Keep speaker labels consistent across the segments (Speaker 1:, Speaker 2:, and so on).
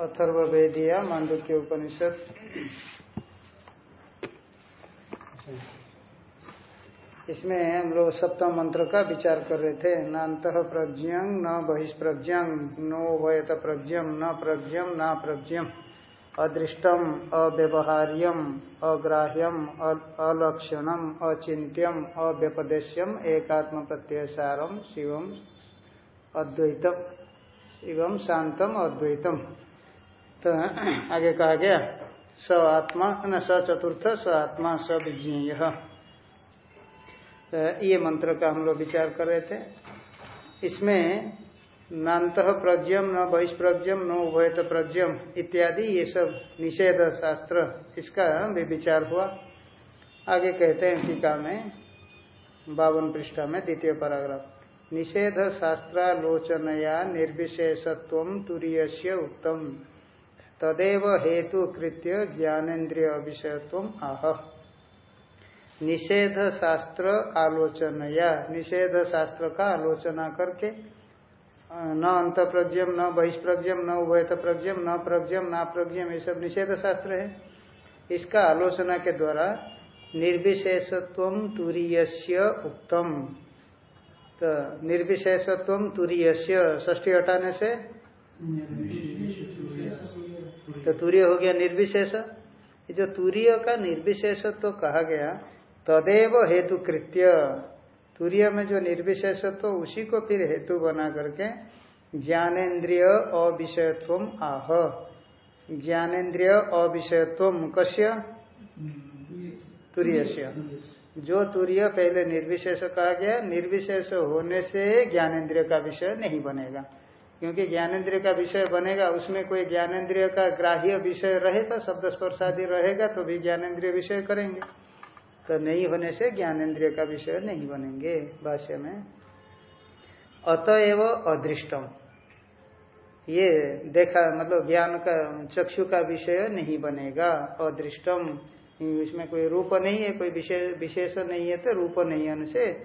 Speaker 1: अथर्वेदिया मांडुक्य उपनिषद। इसमें हम लोग सप्तम मंत्र का विचार कर रहे थे। नात प्रज्ञं, न बहिष्प्रज्ञं, नो वयत प्रज्ञम न प्रज्ञम न प्रज्ञम अदृष्टम अव्यवहार्यम अग्राह्यम अलक्षणम अचिंत्यम अव्यपदेश्यम एकात्म प्रत्ययसारम शिवम अद्वैतम शिवम शांतम अद्वैतम। तो आगे कहा गया स आत्मा न स चतुर्थ स आत्मा स विज्ञेय तो ये मंत्र का हम लोग विचार कर रहे थे। इसमें नात प्रज्ञम न बहिष्प्रज्ञम न उभयत प्रज्ञम इत्यादि ये सब निषेध शास्त्र, इसका भी विचार हुआ। आगे कहते हैं टीका में, बावन पृष्ठा में, द्वितीय पैराग्राफ। निषेध शास्त्रालोचनया निर्विशेषत्व तुरीय उत्तम। तदेव हेतु कृत्य ज्ञानेन्द्रिय विषयत्व आह। निषेध शास्त्र आलोचनया निषेध शास्त्र का आलोचना करके न अंत प्रज्ञम न बहिष्प्रज्ञम, न उभयत प्रज्ञम न प्रज्ञम न प्रज्ञम ये सब निषेध शास्त्र है। इसका आलोचना के द्वारा निर्विशेषत्व तुरीय उत्तम तो निर्विशेषत्व तुरीय ष्ठी हटाने से? तो तुरीय हो गया निर्विशेष। जो तुरीय का निर्विशेषत्व तो कहा गया, तदेव हेतु कृत्य। तुरीय में जो निर्विशेषत्व तो उसी को फिर हेतु बना करके ज्ञानेन्द्रिय अविषयत्व आह। ज्ञानेन्द्रिय अविषयत्व कश्य तुरीय जो तुरीय पहले निर्विशेष कहा गया, निर्विशेष होने से ज्ञानेन्द्रिय का विषय नहीं बनेगा। क्योंकि ज्ञानेन्द्रिय का विषय बनेगा, उसमें कोई ज्ञानेन्द्रिय का ग्राह्य विषय रहेगा, शब्द स्पर्शादि रहेगा तो भी ज्ञानेन्द्रिय विषय करेंगे। तो नहीं होने से ज्ञानेन्द्रिय का विषय नहीं बनेंगे भाष्य में। अतएव अदृष्टम। ये देखा मतलब ज्ञान का, चक्षु का विषय नहीं बनेगा। अदृष्टम। इसमें कोई रूप नहीं है, कोई विशेष विशेष नहीं है तो रूप नहीं होने से
Speaker 2: एक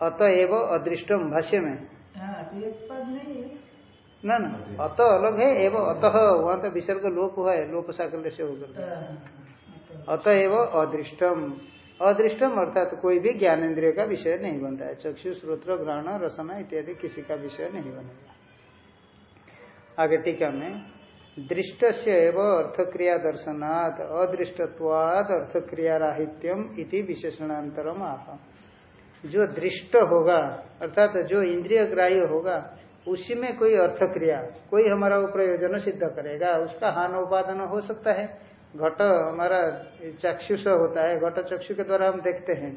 Speaker 1: अतएव अदृष्टम भाष्य में
Speaker 2: हाँ, तो है।
Speaker 1: ना ना अत अलग है एवं अतः वहाँ तो विसर्ग लोप हुआ है लोप साकल्य से होकर अतएव अदृष्टम अदृष्टम अर्थात तो कोई भी ज्ञानेन्द्रिय का विषय नहीं बनता है। चक्षु श्रोत्र ग्रहण रसना इत्यादि किसी का विषय नहीं बनेगा आगे टीका में दृष्ट से एवं अर्थक्रिया दर्शनात् अदृष्टत्वाद अर्थक्रिया राहित्यम इति विशेषणांतरम आह। जो दृष्ट होगा, अर्थात जो इंद्रिय ग्राह्य होगा, उसी में कोई अर्थ क्रिया कोई हमारा वो प्रयोजन सिद्ध करेगा। उसका हान उपादान हो सकता है। घट हमारा चक्षुष होता है। घट चक्षु के द्वारा हम देखते हैं।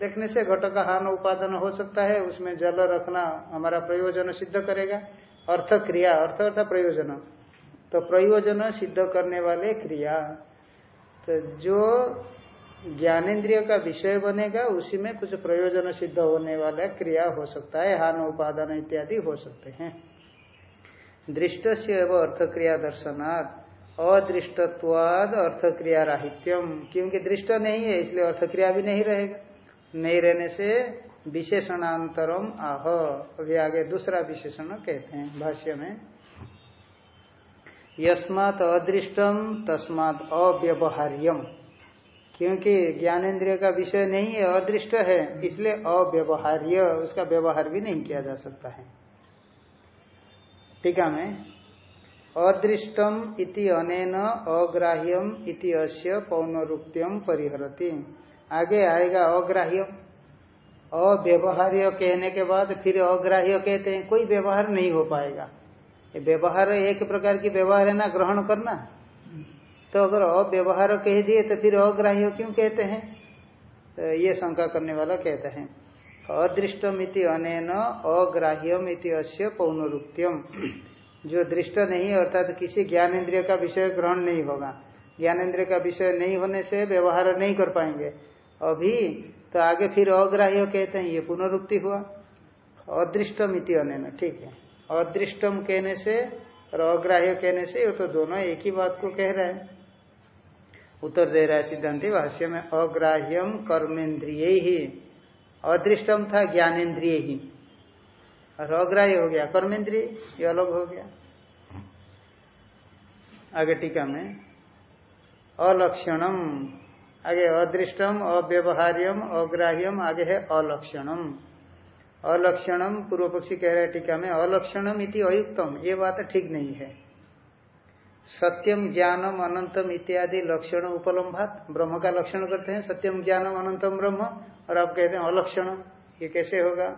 Speaker 1: देखने से घट का हान उपादान हो सकता है। उसमें जल रखना हमारा प्रयोजन सिद्ध करेगा। अर्थ क्रिया अर्थ अर्थात प्रयोजन। तो प्रयोजन सिद्ध करने वाले क्रिया। तो जो ज्ञानेन्द्रिय का विषय बनेगा, उसी में कुछ प्रयोजन सिद्ध होने वाला क्रिया हो सकता है, हान उपादान इत्यादि हो सकते हैं। दृष्ट से एवं अर्थक्रिया दर्शनात्, अदृष्टत्वाद अर्थक्रिया राहित्यम। क्योंकि दृष्ट नहीं है, इसलिए अर्थक्रिया भी नहीं रहेगा। नहीं रहने से विशेषणांतरम आह। अभी आगे दूसरा विशेषण कहते हैं भाष्य में। यस्मात अदृष्टम, तस्मात अव्यवहार्यम। क्योंकि ज्ञानेन्द्रिय का विषय नहीं है, अदृष्ट है, इसलिए अव्यवहार्य, उसका व्यवहार भी नहीं किया जा सकता है। टीका में? अदृष्टम इति अनेन, अग्राह्यम इति अश्य पौनरुक्त्यम परिहरती। आगे आएगा अग्राह्य अव्यवहार्य कहने के बाद फिर अग्राह्य कहते हैं, कोई व्यवहार नहीं हो पाएगा। व्यवहार एक प्रकार की व्यवहार है ना, ग्रहण करना? तो अगर अव्यवहार कह दिए तो फिर अग्राह्य क्यों कहते हैं? तो ये शंका करने वाला कहते हैं अदृष्टमिति अनेन, अग्राह्यम इति अश्य पौनरुक्त्यम। जो दृष्ट नहीं, अर्थात तो किसी ज्ञानेन्द्रिय का विषय ग्रहण नहीं होगा। ज्ञानेन्द्रिय का विषय नहीं होने से व्यवहार नहीं कर पाएँगे। अभी तो आगे फिर अग्राह्य कहते हैं, ये पुनरुक्ति हुआ। अदृष्टम इति अनेन ठीक है। अदृष्टम कहने से और अग्राह्य कहने से ये तो दोनों एक ही बात को कह रहे हैं। उत्तर दे रहा है सिद्धांति भाष्य में अग्राह्यम कर्मेन्द्रिय। ही अदृष्टम था ज्ञानेन्द्रिय। ही और अग्राह्य हो गया कर्मेंद्रिय ये अलग हो गया। आगे टीका में अलक्षणम आगे अदृष्टम अव्यवहार्यम अग्राह्यम आगे है अलक्षणम अलक्षणम पूर्व पक्षी कह रहे टीका में अलक्षणम इति अयुक्तम, ये बात ठीक नहीं है। सत्यम ज्ञानम अनंतम इत्यादि लक्षण उपलम्भात, ब्रह्म का लक्षण करते हैं, सत्यम ज्ञानम अनंतम ब्रह्म, और आप कहते हैं अलक्षण, ये कैसे होगा?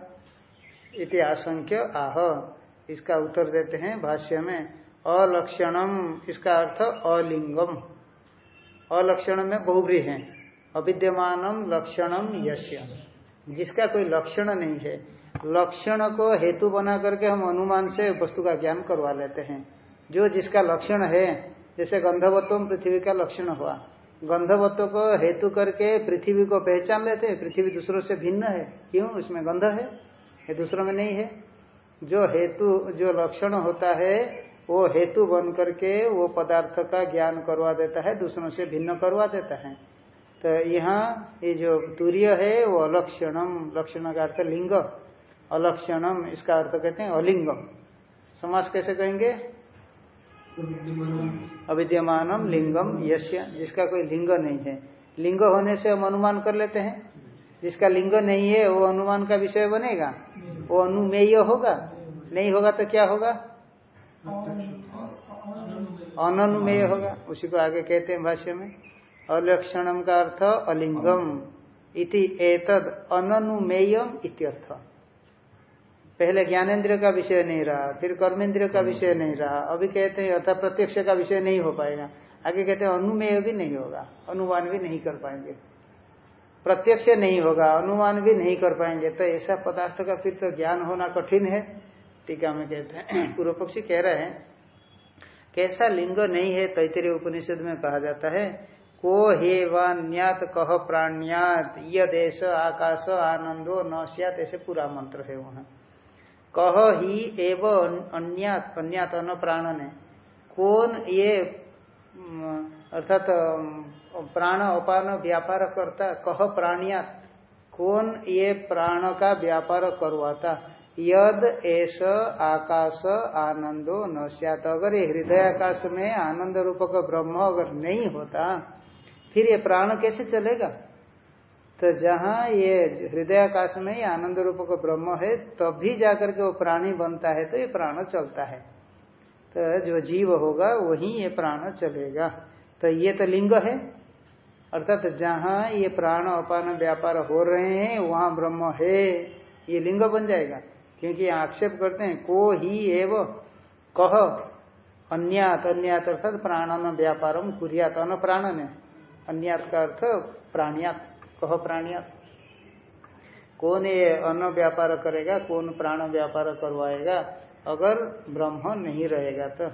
Speaker 1: इति आशंक्य आह। इसका उत्तर देते हैं भाष्य में, अलक्षणम, इसका अर्थ अलिंगम। अलक्षण में बहुब्री है। अविद्यमानम लक्षणम यश्य। जिसका कोई लक्षण नहीं है, लक्षण को हेतु बना करके हम अनुमान से वस्तु का ज्ञान करवा लेते हैं। जो जिसका लक्षण है, जैसे गंधवत्व पृथ्वी का लक्षण हुआ। गंधवत्व को हेतु करके पृथ्वी को पहचान लेते हैं, पृथ्वी दूसरों से भिन्न है। क्यों? उसमें गंध है, ये दूसरों में नहीं है। जो हेतु, जो लक्षण होता है, वो हेतु बन करके वो पदार्थ का ज्ञान करवा देता है, दूसरों से भिन्न करवा देता है। तो यहाँ ये जो तूर्य है, वो अलक्षणम, लक्षण का अर्थ लिंग। अलक्षणम, इसका अर्थ कहते हैं अलिंगम। समाज कैसे कहेंगे? अविद्यमानम लिंगम यश्य, जिसका कोई लिंग नहीं है। लिंग होने से हम अनुमान कर लेते हैं। जिसका लिंग नहीं है, वो अनुमान का विषय बनेगा। वो अनुमेय होगा। नहीं होगा तो क्या होगा? अनुमेय होगा। उसी को आगे कहते हैं भाष्य में। अलक्षणम का अर्थ अलिंगम। इति एतद अनुमेयम इत्यर्थ पहले ज्ञानेन्द्र का विषय नहीं रहा फिर कर्मेंद्र का विषय नहीं रहा अभी कहते हैं अथा प्रत्यक्ष का विषय नहीं हो पाएगा। आगे कहते हैं अनुमेय भी नहीं होगा अनुमान भी नहीं कर पाएँगे। प्रत्यक्ष नहीं होगा अनुमान भी नहीं कर पाएँगे। तो ऐसा पदार्थ का फिर तो ज्ञान होना कठिन है। टीका में कहते हैं पूर्व पक्षी कह रहे हैं कैसा लिंग नहीं है? तैतरीय उपनिषद में कहा जाता है को हे व्यात कह प्राण्यात यदेश आकाश आनंदो न ऐसे पूरा मंत्र है वहाँ। कह ही एव अन्यात अन्यात अन प्राण ने कौन ये अर्थात प्राण अपान व्यापार करता, कह प्राणिया कौन ये प्राण का व्यापार करवाता? यद एस आकाश आनंदो न सत अगर ये हृदय आकाश में आनंद रूप का ब्रह्म अगर नहीं होता, फिर ये प्राण कैसे चलेगा? तो जहाँ ये हृदय आकाश में ही आनंद रूप का ब्रह्म है, तभी जाकर के वो प्राणी बनता है तो ये प्राण चलता है। तो जो जीव होगा, वही ये प्राण चलेगा। तो ये तो लिंग है। अर्थात तो जहाँ ये प्राण अपान व्यापार हो रहे हैं, वहाँ ब्रह्म है, ये लिंग बन जाएगा। क्योंकि आक्षेप करते हैं, को ही एव कह अन्यात अन्यात अर्थात प्राणन व्यापारम कुरियात, अन प्राणन अन्यात का अर्थ प्राणियात। कह प्राणियात कौन ये अन्न व्यापार करेगा, कौन प्राण व्यापार करवाएगा? अगर ब्रह्म नहीं रहेगा तो।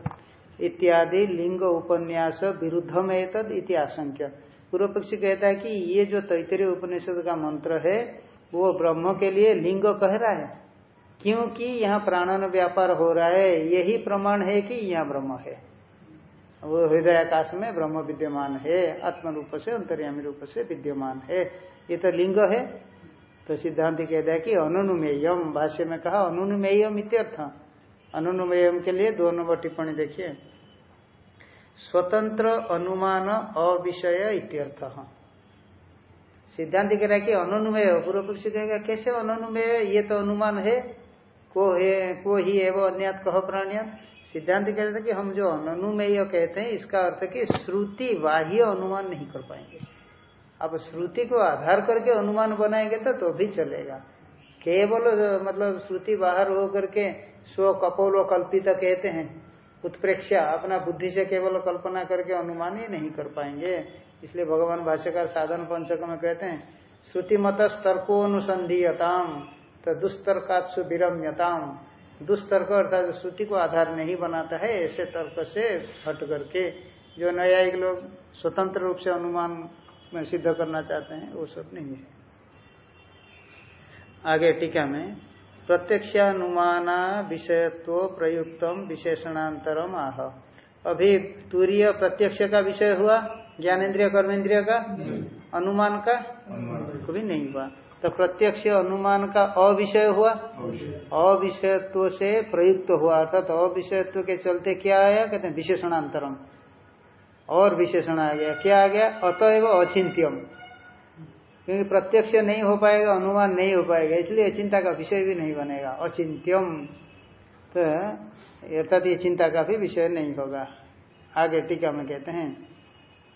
Speaker 1: इत्यादि लिंग उपन्यास विरुद्ध में तद इति आशंक्य। पूर्व पक्षी कहता है कि ये जो तैतरीय उपनिषद का मंत्र है, वो ब्रह्म के लिए लिंग कह रहा है। क्योंकि यहाँ प्राणन व्यापार हो रहा है, यही प्रमाण है कि यहाँ ब्रह्म है। वो हृदय आकाश में ब्रह्म विद्यमान है आत्म रूप से, अंतर्यामी रूप से विद्यमान है। ये तो लिंग है। तो सिद्धांत कहता है कि अनुनुमेयम, भाष्य में कहा, अनुनुमेयम इत्यर्थ। अनुनुमेयम के लिए दो नंबर टिप्पणी देखिए। स्वतंत्र अनुमान अविषय इत्यर्थ। सिद्धांत कह रहा है कि अनुनुमेय, पूर्व पक्ष कहेगा, कैसे अनुनुमेय? ये तो अनुमान है। को है, को ही एवं अन्यत कह प्राणियत। सिद्धांत कह रहे थे कि हम जो अनुमेय कहते हैं, इसका अर्थ कि श्रुति बाह्य अनुमान नहीं कर पाएँगे। अब श्रुति को आधार करके अनुमान बनाएँगे तो तो भी चलेगा। केवल मतलब श्रुति बाहर हो करके स्व कपोलो कल्पित कहते हैं उत्प्रेक्षा अपना बुद्धि से केवल कल्पना करके अनुमान ही नहीं कर पाएँगे। इसलिए भगवान भाष्यकार साधन पंचक में कहते हैं श्रुति मत स्तर्कोनुसंधीयताम तो दुस्तर्कात्सु विरम्यताम दुस्तर्क अर्थात श्रुति को आधार नहीं बनाता है ऐसे तर्क से हट करके जो न्यायिक लोग स्वतंत्र रूप से अनुमान में सिद्ध करना चाहते हैं वो सब नहीं है। आगे टीका में प्रत्यक्षानुमाना विषयत्व प्रयुक्तम विशेषणांतरम आह। अभी तूर्य प्रत्यक्ष का विषय हुआ ज्ञानेन्द्रिय कर्मेंद्रिय का? अनुमान का? कभी नहीं हुआ। तो प्रत्यक्ष अनुमान का अविषय हुआ। अविषयत्व से प्रयुक्त हुआ। अर्थात तो अविषयत्व के चलते क्या आया? कहते हैं विशेषणांतरम। और विशेषण आ गया। क्या आ गया? अतएव अचिंत्यम। क्योंकि प्रत्यक्ष नहीं हो पाएगा अनुमान नहीं हो पाएगा इसलिए चिंता का विषय भी नहीं बनेगा। अचिंत्यम। तो अर्थात ये चिंता का भी विषय नहीं होगा। आगे टीका में कहते हैं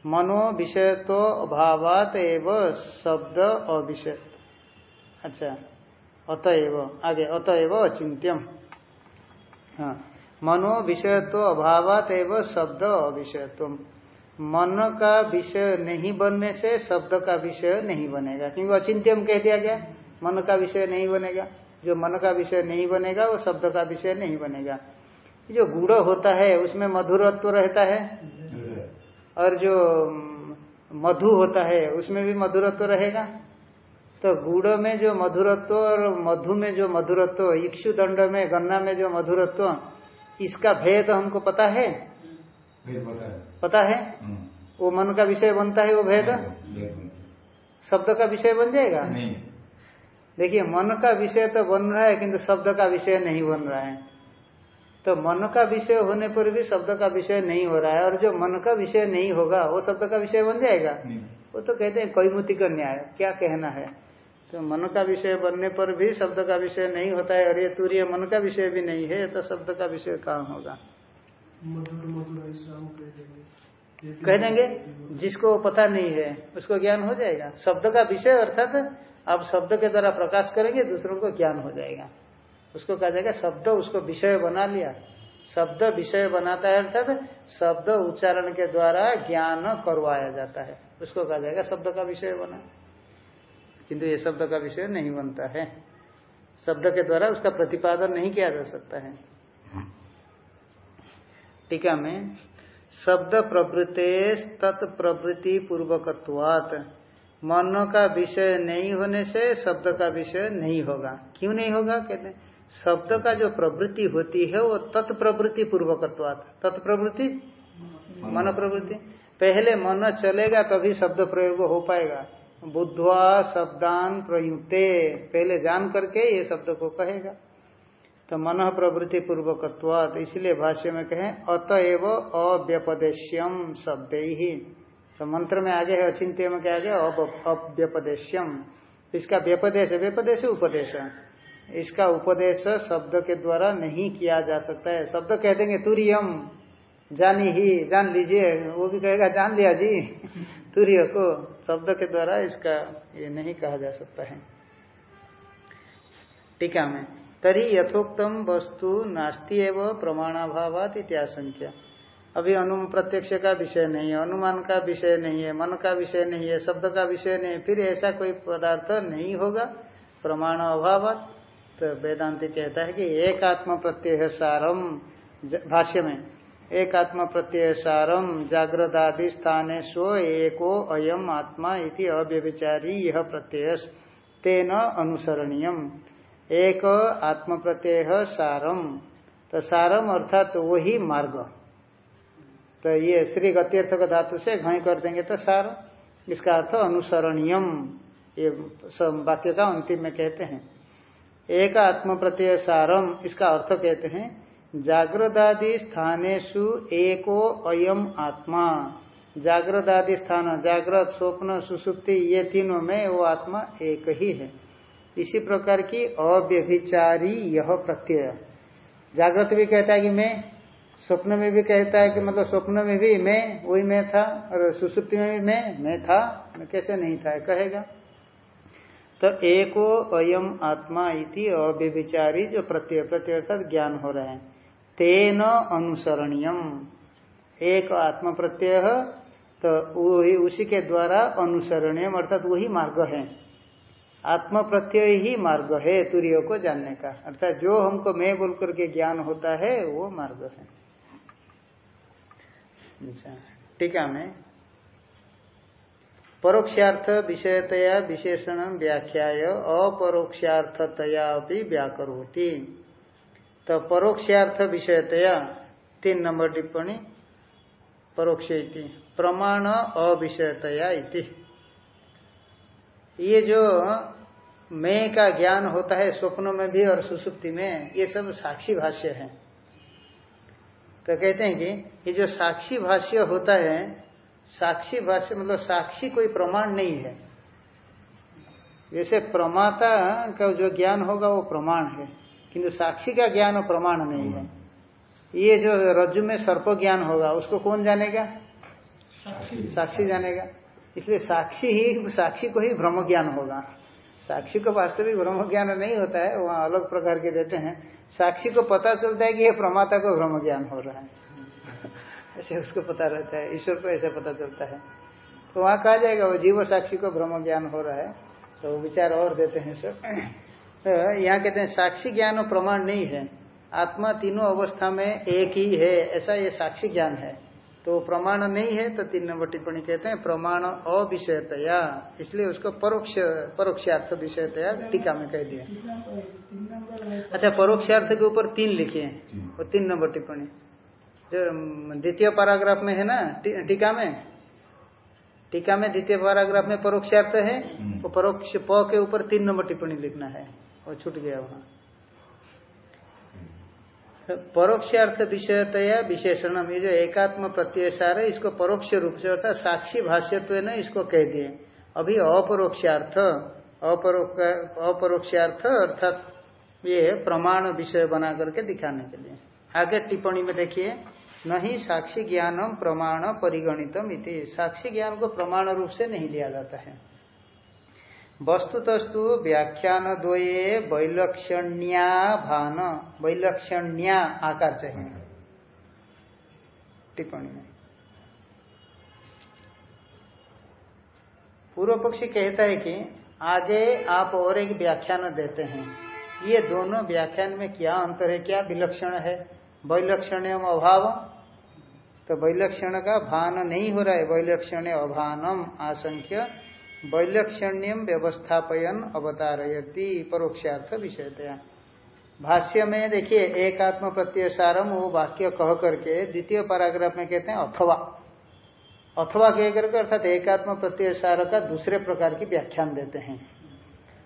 Speaker 1: मनो विषय तो अभावात एवं शब्द अविषय। अच्छा अतएव आगे अतएव अचिंत्यम हाँ मनो विषयत्व अभावात एवं शब्द अविषयत्व मन का विषय नहीं बनने से शब्द का विषय नहीं बनेगा। क्योंकि अचिंत्यम कह दिया गया मन का विषय नहीं बनेगा। जो मन का विषय नहीं बनेगा वो शब्द का विषय नहीं बनेगा। जो गुड़ होता है उसमें मधुरत्व रहता है। और जो मधु होता है उसमें भी मधुरत्व रहेगा। तो गुड़ में जो मधुरत्व और मधु में जो मधुरत्व इक्षु दंड में गन्ना में जो मधुरत्व इसका भेद हमको पता है?
Speaker 3: पता है।
Speaker 1: है?
Speaker 3: हम्म।
Speaker 1: वो मन का विषय बनता है वो भेद? शब्द का विषय बन जाएगा?
Speaker 3: नहीं।
Speaker 1: देखिए मन का विषय तो बन रहा है किंतु शब्द का विषय नहीं बन रहा है। तो मन का विषय होने पर भी शब्द का विषय नहीं हो रहा है और जो मन का विषय नहीं होगा वो शब्द का विषय बन जाएगा? वो तो कहते हैं कैमुति का न्याय क्या कहना है? तो मन का विषय बनने पर भी शब्द का विषय नहीं होता है और ये तूर्य मन का विषय भी नहीं है तो शब्द का विषय कहाँ होगा?
Speaker 2: कह देंगे।
Speaker 1: जिसको पता नहीं है उसको ज्ञान हो जाएगा। शब्द का विषय अर्थात आप शब्द के द्वारा प्रकाश करेंगे दूसरों को ज्ञान हो जाएगा। उसको कहा जाएगा शब्द उसको विषय बना लिया। शब्द विषय बनाता है अर्थात शब्द उच्चारण के द्वारा ज्ञान करवाया जाता है। उसको कहा जाएगा शब्द का विषय बना। किंतु ये शब्द का विषय नहीं बनता है। शब्द के द्वारा उसका प्रतिपादन नहीं किया जा सकता है। टीका में शब्द प्रवृत्ते तत्प्रवृत्ति पूर्वकत्वात। मन का विषय नहीं होने से शब्द का विषय नहीं होगा। क्यों नहीं होगा? कहते हैं शब्द का जो प्रवृत्ति होती है वो तत्प्रवृत्ति पूर्वकत्वात। तत्प्रवृत्ति मन प्रवृत्ति। पहले मन चलेगा तभी शब्द प्रयोग हो पाएगा। बुद्धवा शब्दान प्रयुक्ते। पहले जान करके ये शब्द को कहेगा। तो मन प्रवृत्ति पूर्वकत्वात, इसलिए भाष्य में कहें अतएव अव्यपदेश्यम शब्द। ही तो मंत्र में आगे है, अचिंत्य में क्या आगे अव्यपदेश्यम इसका व्यपदेश व्यपदेश, उपदेश। इसका उपदेश शब्द के द्वारा नहीं किया जा सकता है। शब्द कह देंगे, तुरियम। जानी ही जान लीजिए। वो भी कहेगा, जान लिया जी। तुर्य को। शब्द के द्वारा इसका ये नहीं कहा जा सकता है। टीका में, तरी यथोक्तम वस्तु नास्ती एवं प्रमाणाभावात इत्याशंख्या अभी अनु प्रत्यक्ष का विषय नहीं है, अनुमान का विषय नहीं है, मन का विषय नहीं है, शब्द का विषय नहीं है, फिर ऐसा कोई पदार्थ नहीं होगा प्रमाण अभाव तो वेदांति कहता है कि एक आत्म प्रत्यय सारम भाष्य में एक प्रत्यय सारम जागृत आदि स्थाने स्व एको अयम आत्मा इति अव्यभिचारी यह प्रत्यय तेन अनुसरणीयम। एक आत्म प्रत्यय सारम। तो सारम अर्थात तो वही मार्ग। तो ये श्री गत्यर्थ का धातु से घय कर देंगे तो सार। इसका अर्थ अनुसरणीयम। ये वाक्य का अंतिम में कहते हैं। एक आत्म प्रत्यय सारम, इसका अर्थ कहते हैं जागृदादि स्थानेशु एको अयम आत्मा। जागृदादि स्थान जागृत स्वप्न, सुसुप्ति, ये तीनों में वो आत्मा एक ही है। इसी प्रकार की अव्यभिचारी यह प्रत्यय। जागृत भी कहता है कि मैं, स्वप्न में भी कहता है कि मतलब स्वप्न में भी मैं, वही मैं था, और सुसुप्ति में भी मैं मैं था, मैं कैसे नहीं था कहेगा। तो एको अयम आत्मा इति अव्यभिचारी जो प्रत्यय प्रत्यय अर्थात ज्ञान हो रहे हैं। तेन अनुसरणीयम। एक आत्म प्रत्यय तो वही उसी के द्वारा अनुसरणीय अर्थात वही मार्ग है। आत्म प्रत्यय ही मार्ग है तुरियो को जानने का। अर्थात जो हमको मैं बोल करके ज्ञान होता है वो मार्ग है। अच्छा, टीका में परोक्षार्थ विषयतया विशेषण व्याख्या अपरोक्षार्थतया व्याकरोती। तो परोक्षार्थ विषयतया तीन नंबर टिप्पणी परोक्ष प्रमाण अविषयतया इति। ये जो मैं का ज्ञान होता है, स्वप्नों में भी और सुसुप्ति में, ये सब साक्षी भाष्य है। तो कहते हैं कि ये जो साक्षी भाष्य होता है, साक्षी भाष्य मतलब साक्षी कोई प्रमाण नहीं है। जैसे प्रमाता का जो ज्ञान होगा, वो प्रमाण है। किंतु साक्षी का ज्ञान प्रमाण नहीं है। ये जो रज्जु में सर्प ज्ञान होगा उसको कौन जानेगा? साक्षी। जानेगा। इसलिए साक्षी ही साक्षी को ही ब्रह्म ज्ञान होगा। साक्षी को वास्तविक ब्रह्म ज्ञान नहीं होता है वहाँ अलग प्रकार के देते हैं। साक्षी को पता चलता है कि यह प्रमाता को ब्रह्म ज्ञान हो रहा है। ऐसे उसको पता रहता है ईश्वर को ऐसे पता चलता है। तो वहाँ कहा जाएगा वो जीव साक्षी को ब्रह्म ज्ञान हो रहा है तो विचार और देते हैं सब। तो यहाँ कहते हैं साक्षी ज्ञान प्रमाण नहीं है। आत्मा तीनों अवस्था में एक ही है ऐसा ये साक्षी ज्ञान है। तो प्रमाण नहीं है तो तीन नंबर टिप्पणी कहते हैं प्रमाण अविषयतया। इसलिए उसको परोक्ष परोक्षार्थ विषयतया टीका में कह दिया। अच्छा परोक्षार्थ के ऊपर तीन लिखे वो तीन नंबर टिप्पणी। जो द्वितीय पैराग्राफ में है ना टीका में? टीका में द्वितीय पैराग्राफ में परोक्षार्थ है वो परोक्ष प के ऊपर तीन नंबर टिप्पणी लिखना है। वो छूट गया वहाँ। परोक्षार्थ विषयतया विशेषणम, ये जो एकात्म प्रत्यय सार है इसको परोक्ष रूप से अर्थात साक्षी भाष्यत्व ने इसको कह दिए। अभी अपरोक्षार्थ अपरोक्षार्थ अर्थात ये प्रमाण विषय बना करके दिखाने के लिए। आगे टिप्पणी में देखिए, नहीं साक्षी ज्ञानम प्रमाण परिगणितम इति। साक्षी ज्ञान को प्रमाण रूप से नहीं लिया जाता है। वस्तुतस्तु व्याख्यान द्वये वैलक्षण्या भान। वैलक्षण्या आकार चाहिए टिप्पणी में। पूर्व पक्षी कहता है कि आगे आप और एक व्याख्यान देते हैं। ये दोनों व्याख्यान में क्या अंतर है, क्या विलक्षण है? वैलक्षण अभाव। तो वैलक्षण का भान नहीं हो रहा है। वैलक्षण अभानम आसंख्य वैलक्षण्यम व्यवस्थापयन अवतारयती, परोक्षार्थ विषयतया भाष्य में देखिए एक आत्म प्रत्यय सारम वो वाक्य कह करके द्वितीय पैराग्राफ में कहते हैं अथवा। अथवा कह करके अर्थात एकात्म प्रत्यय सार का दूसरे प्रकार की व्याख्यान देते हैं।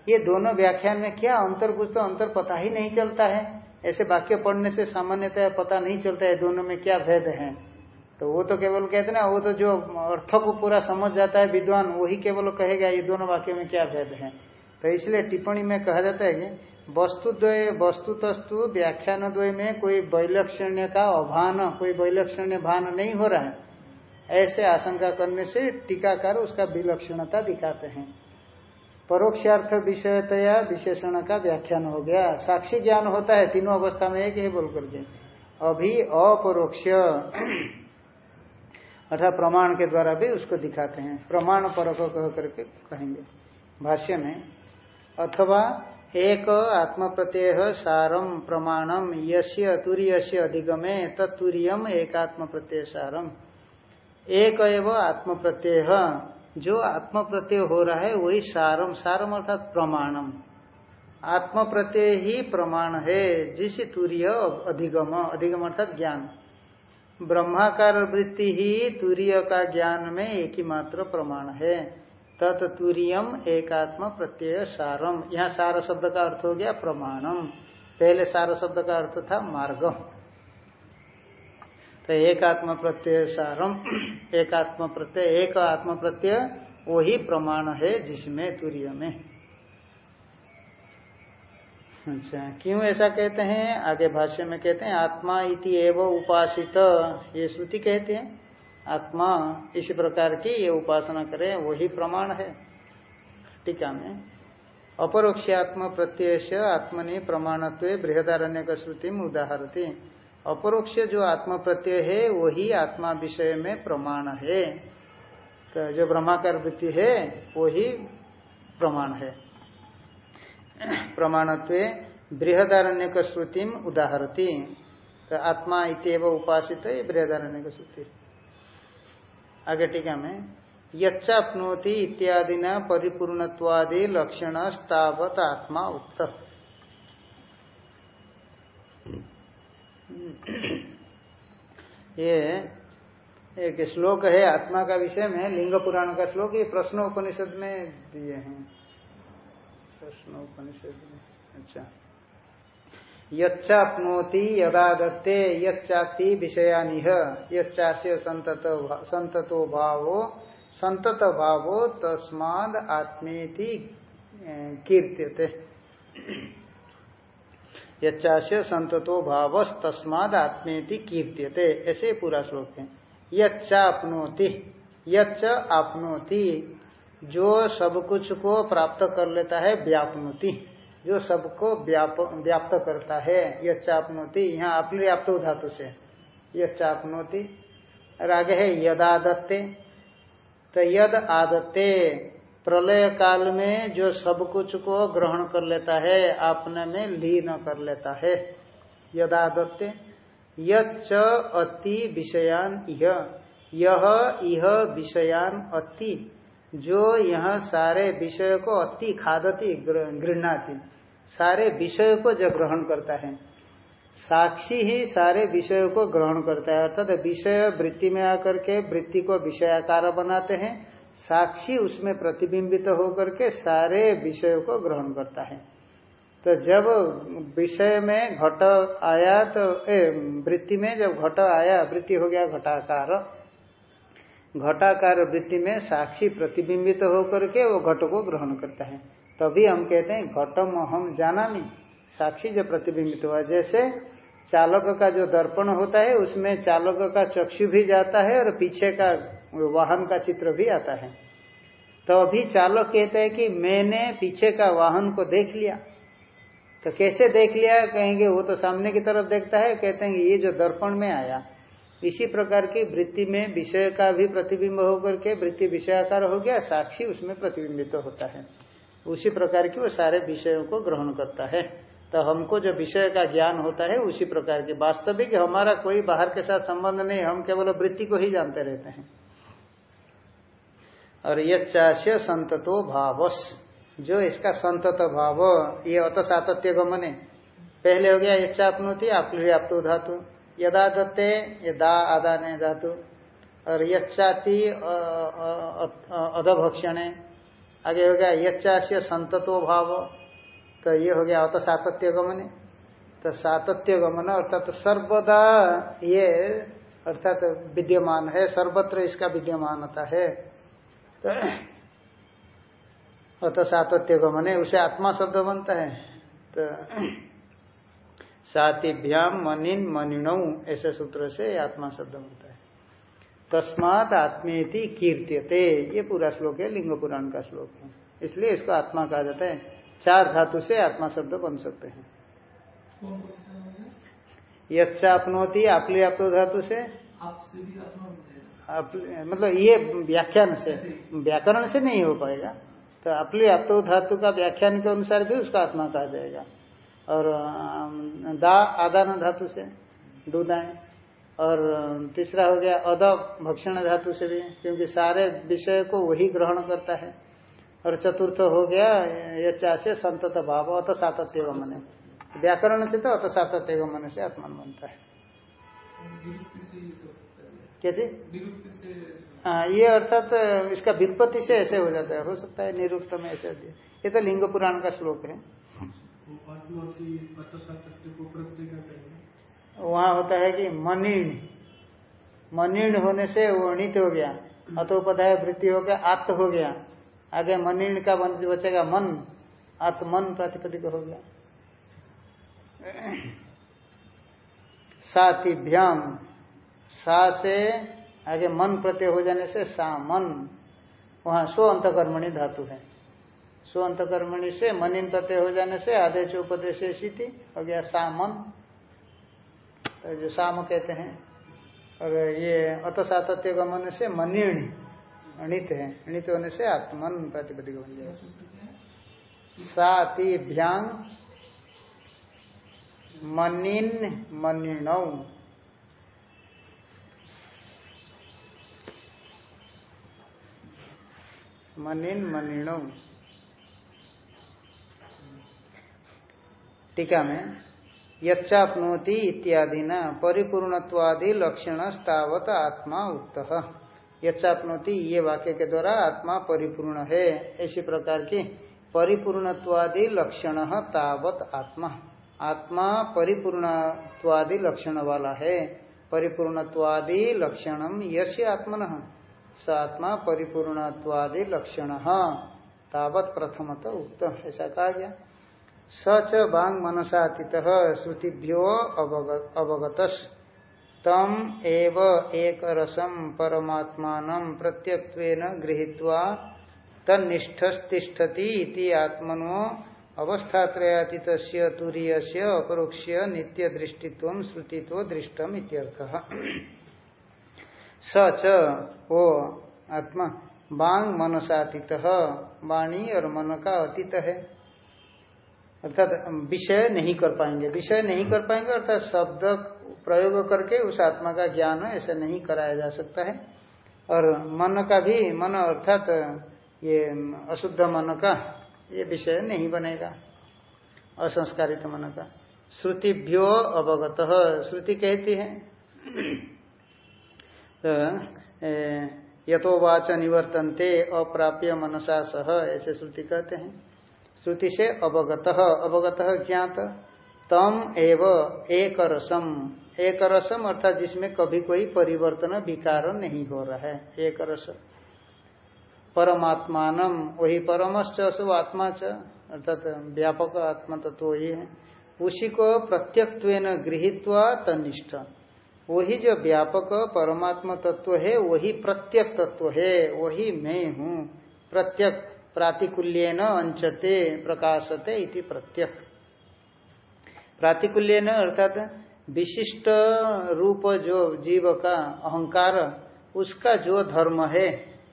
Speaker 1: ये दोनों व्याख्यान में क्या अंतर कुछ तो अंतर पता ही नहीं चलता है? ऐसे वाक्य पढ़ने से सामान्यतः पता नहीं चलता है दोनों में क्या भेद है। तो वो तो केवल कहते ना, वो तो जो अर्थ को पूरा समझ जाता है, विद्वान, वही केवल कहेगा, ये दोनों वाक्यों में क्या भेद है? तो इसलिए टिप्पणी में कहा जाता है कि वस्तु द्वय वस्तु तस्तु व्याख्यान द्वय में कोई वैलक्षण्य का अभान, कोई वैलक्षण्य भान नहीं हो रहा है। ऐसे आशंका करने से टीकाकार उसका विलक्षणता दिखाते हैं। परोक्षार्थ विषयतया विशेषण का व्याख्यान हो गया। साक्षी ज्ञान होता है, तीनों अवस्था में एक ही बोल करके अभी अपरोक्ष। अर्थात प्रमाण के द्वारा भी उसको दिखाते हैं। प्रमाण परक कह करके कहेंगे। भाष्य में, अथवा एक आत्म प्रत्यय सारम प्रमाणम यश्य तुरीय अधिगमे तत्तुरीयम एकात्म प्रत्यय सारम एक एव आत्म प्रत्यय जो आत्म प्रत्यय हो रहा है, वही सारम सारम अर्थात प्रमाणम आत्म प्रत्यय ही प्रमाण है, जिस तुरीय अधिगम अधिगम अर्थात ज्ञान। ब्रह्माकार वृत्ति ही तूर्य का ज्ञान में एक ही मात्र प्रमाण है। तत् तूर्यम एकात्म प्रत्यय सारम। यहाँ सार शब्द का अर्थ हो गया प्रमाणम। पहले सार शब्द का अर्थ था मार्ग तो एकात्म प्रत्यय सारम। एकात्म प्रत्यय, एक आत्म प्रत्यय, वही प्रमाण है जिसमें तूर्य में। अच्छा क्यों ऐसा कहते हैं? आगे भाष्य में कहते हैं, आत्मा इति एवं उपासित। ये श्रुति कहते हैं, आत्मा इसी प्रकार की ये उपासना करे, वही प्रमाण है। टीका में अपरोक्षात्म प्रत्यय आत्मनि प्रमाणत्व बृहदारण्य का श्रुति में उदाहरती। अपरोक्ष जो आत्म प्रत्यय है, वही आत्मा विषय में प्रमाण है। तो जो ब्रह्माकार वृत्ति है, वही प्रमाण है। प्रमाणत्व बृहदारण्य का श्रुति उदाहरती। तो आत्मा इतव उपासित ये बृहदारण्य का श्रुति आगे टीका में यच्चापनोति इत्यादि न परिपूर्णत्वादि लक्षण स्थावत आत्मा उक्त। ये एक श्लोक है आत्मा का विषय में, लिंग पुराण का श्लोक, ये प्रश्न उपनिषद में दिए हैं। प्रश्न उपनिषद अच्छा। यच्चाप्नोति यदा दत्ते यच्चाति विषयानिह। यच्चास्य संतत संततो भावो संतत भावो तस्माद आत्मेति कीर्त्यते। यच्चास्य संततो भाव तस्माद आत्मेति कीर्त्यते। ऐसे पूरा श्लोक है। यच्चाप्नोति। यच्च आपनोति। जो सब कुछ को प्राप्त कर लेता है, व्यापनोति। जो सबको व्याप्त करता है यह चापनोति यहाँ अपने व्याप्त धातु से। यह चापनोति है, यदादत्ते। तो यद आदत्ते, प्रलय काल में जो सब कुछ को ग्रहण कर लेता है, आपने में लीन कर लेता है। यदादत्ते। यच्च अति विषयान यह यह विषयान अति। जो यह सारे विषय को अति खादती गृहणाती, सारे विषय को जो ग्रहण करता है, साक्षी ही सारे विषयों को ग्रहण करता है, अर्थात विषय वृत्ति में आकर के वृत्ति को विषयाकार बनाते हैं, साक्षी उसमें प्रतिबिंबित होकर के सारे विषयों को ग्रहण करता है। तो जब विषय में घट आया तो वृत्ति में जब घट आया, वृत्ति हो गया घटाकार घटाकार वृत्ति में साक्षी प्रतिबिंबित तो होकर के वो घट को ग्रहण करता है। तभी हम कहते हैं, घटम हम जाना नहीं साक्षी जो प्रतिबिंबित हुआ, जैसे चालक का जो दर्पण होता है, उसमें चालक का चक्षु भी जाता है और पीछे का वाहन का चित्र भी आता है। तो अभी चालक कहते हैं कि मैंने पीछे का वाहन को देख लिया। तो कैसे देख लिया? कहेंगे, वो तो सामने की तरफ़ देखता है, कहते हैं ये जो दर्पण में आया इसी प्रकार की वृत्ति में विषय का भी प्रतिबिंब होकर के वृत्ति विषयाकार हो गया, साक्षी उसमें प्रतिबिंबित तो होता है। उसी प्रकार की वो सारे विषयों को ग्रहण करता है। तो हमको जो विषय का ज्ञान होता है, उसी प्रकार की वास्तविक हमारा कोई बाहर के साथ संबंध नहीं, हम केवल वृत्ति को ही जानते रहते हैं। और यच्चास्य संततो भावस। जो इसका संतत भाव, ये अत सातत्य गमने। पहले हो गया यच्चापनुति आप तो धातु यदा दत्ते यदा आदान धातु, और यच्चाति अधभक्षण। आगे हो गया यच्चास्य संततो भाव तो ये हो गया अत सातत्य गमन। तो सातत्य गमन, अर्थात तो सर्वदा ये, अर्थात तो विद्यमान है, सर्वत्र इसका विद्यमानता है। तो अत सातत्य गमन, उसे आत्मा शब्द बनता है। तो सातिभ्याम मनिन मनिणौ ऐसे सूत्र से आत्मा शब्द होता है। तस्मात आत्मेति कीर्त्यते ये पूरा श्लोक है लिंग पुराण का श्लोक है। इसलिए इसको आत्मा कहा जाता है। चार धातु से आत्मा शब्द बन सकते हैं। यच्चा अपनोती आपली आप धातु से? आप मतलब ये व्याख्यान से व्याकरण से नहीं हो पाएगा। तो अपली आप धातु का व्याख्यान के अनुसार भी उसका आत्मा कहा जाएगा। और दा आदान धातु से दूधाएँ और तीसरा हो गया अद भक्षण धातु से भी, क्योंकि सारे विषय को वही ग्रहण करता है। और चतुर्थ हो गया यच्चा से संतत भाव, अत सातत्य गमन व्याकरण से तो अत सातत्य गमन से आत्मान बनता है। कैसे? हाँ ये अर्थात तो इसका विपत्ति से ऐसे हो जाता है, हो सकता है निरुक्त में ऐसे ये तो लिंग पुराण का श्लोक है। वहाँ होता है कि मनीण। मनीण होने से वर्णित हो गया। अतोपदाय वृत्ति हो गया आत्त हो गया। आगे मनीण का बचेगा मन। आत्मन प्रातिपदिक हो गया। सातिभ्याम। सा से आगे मन प्रत्यय हो जाने से सा मन। वहाँ सो अंतकर्मणी धातु है। सो अंतकर्मणि से मनिन प्रत्यय हो जाने से आदेश उपदेश स्थिति हो गया सामन तो जो साम कहते हैं, और ये अत सातत्य गमन से मनिण, अणित है, अणित होने से आत्मन प्रतिपदिक बन जाएगा सातिभ्यांग मनिन मनिण। मनिन मनिणौ। टीका में, यच्चापनोति इत्यादि न परिपूर्णत्वादि लक्षण स्थावत आत्मा उक्त। यच्चापनोति ये वाक्य के द्वारा आत्मा परिपूर्ण है, ऐसी प्रकार की परिपूर्णत्वादि लक्षण तावत आत्मा। आत्मा परिपूर्णत्वादि लक्षण वाला है। परिपूर्णत्वादि लक्षणम यश आत्मन, स आत्मा परिपूर्णत्वादि लक्षण, तावत प्रथमत उक्त। ऐसा कहा गया। सच बांग मनसातीत श्रुतिभ्यो अवगत तम एव एक रसम परमात्मान प्रत्यक्वेन गृहीत्वा तनिष्ठस्तिष्ठति इति आत्मनो अवस्थात्रयातीत तुरीय से अपरोक्ष नित्य दृष्टित्व श्रुतित्व दृष्टम इत्यर्थः। सच ओ आत्मा बांग मनसातीत वाणी और मन का अतीत है। अर्थात विषय नहीं कर पाएँगे। विषय नहीं कर पाएँगे, अर्थात शब्द प्रयोग करके उस आत्मा का ज्ञान ऐसा नहीं कराया जा सकता है। और मन का भी, मन अर्थात ये अशुद्ध मन का, ये विषय नहीं बनेगा। असंस्कारित मन का। श्रुति श्रुतिभ्यो अवगत। श्रुति कहती है तो यथोवाच निवर्तनते अप्राप्य मनसा सह, ऐसे श्रुति कहते हैं। श्रुति से अवगत। अवगत ज्ञात। तम एव एक रसम एक रसम अर्थात जिसमें कभी कोई परिवर्तन, विकार नहीं हो रहा है। एक रस परमात्मान वही परमश्च असो आत्मा च। अर्थात व्यापक आत्मा तत्व वही है। उसी को प्रत्यक्व गृहित्वा तनिष्ठ। वही जो व्यापक परमात्मा तत्व है, वही प्रत्यक तत्व है। वही मैं हूँ। प्रत्यक प्रातिकूल्य न अंचते प्रकाशते इति प्रत्यक प्रातिकूल्य न अर्थात विशिष्ट रूप जो जीव का अहंकार, उसका जो धर्म है,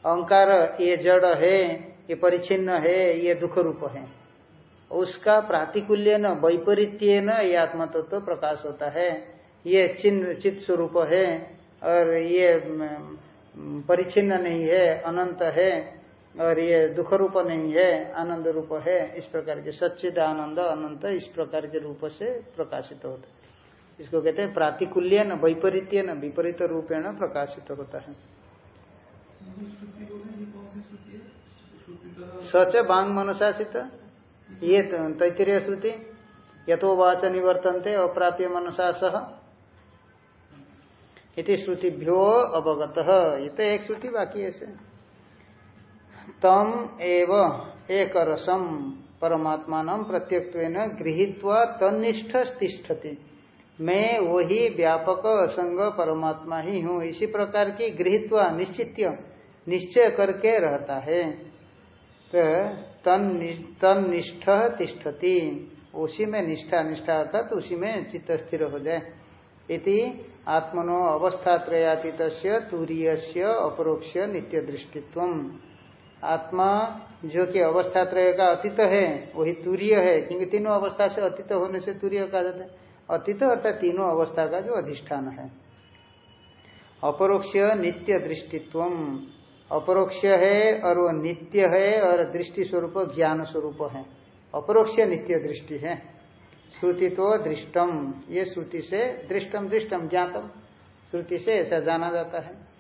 Speaker 1: अहंकार ये जड़ है, ये परिचिन्न है, ये दुख रूप है, उसका प्रातिकूल्य न वैपरीत्य न ये आत्म तत्व तो प्रकाश होता है। ये चिन्ह, चित्त स्वरूप है, और ये परिचिन्न नहीं है, अनंत है और ये दुख रूप नहीं है, आनंद रूप है, इस प्रकार के सच्चिद आनंद, अनंत इस प्रकार के रूप से प्रकाशित होता है। इसको कहते हैं प्रातिकूल्य न वैपरीत्य न विपरीत रूपेण प्रकाशित होता है। सच बांग मनसाशित ये तैतरीय श्रुति यथोवाच निवर्तनते, अप्राप्य मनसा सह इति श्रुतिभ्यो अवगत। ये तो एक श्रुति बाकी ऐसे। तम एव एक रसम परमात्मा प्रत्यक्त गृहीत्वा तनिष्ठ तिष्ठति। मैं वही व्यापक असंग परमात्मा ही हूँ। इसी प्रकार की गृहित्वा निश्चित्य, निश्चय करके रहता है। तो तन निष्ठ तिष्ठति। उसी में निष्ठा निष्ठा अर्थात उसी में चित्त स्थिर हो जाए। इति आत्मनो अवस्थात्रयातीत तुरीय अपरोक्ष नित्य दृष्टित्व आत्मा जो कि अवस्था त्रय का अतीत है, वही तुरीय है, क्योंकि तीनों अवस्था से अतीत होने से तुरीय कहा जाता है। अतीत अर्थात तीनों अवस्था का जो अधिष्ठान है। अपरोक्ष नित्य दृष्टित्व अपरोक्ष है और वो नित्य है और दृष्टि स्वरूप ज्ञान स्वरूप है। अपरोक्ष नित्य दृष्टि है। श्रुति तो दृष्टम। ये श्रुति से दृष्टम दृष्टम ज्ञातम। श्रुति से ऐसा जाना जाता है।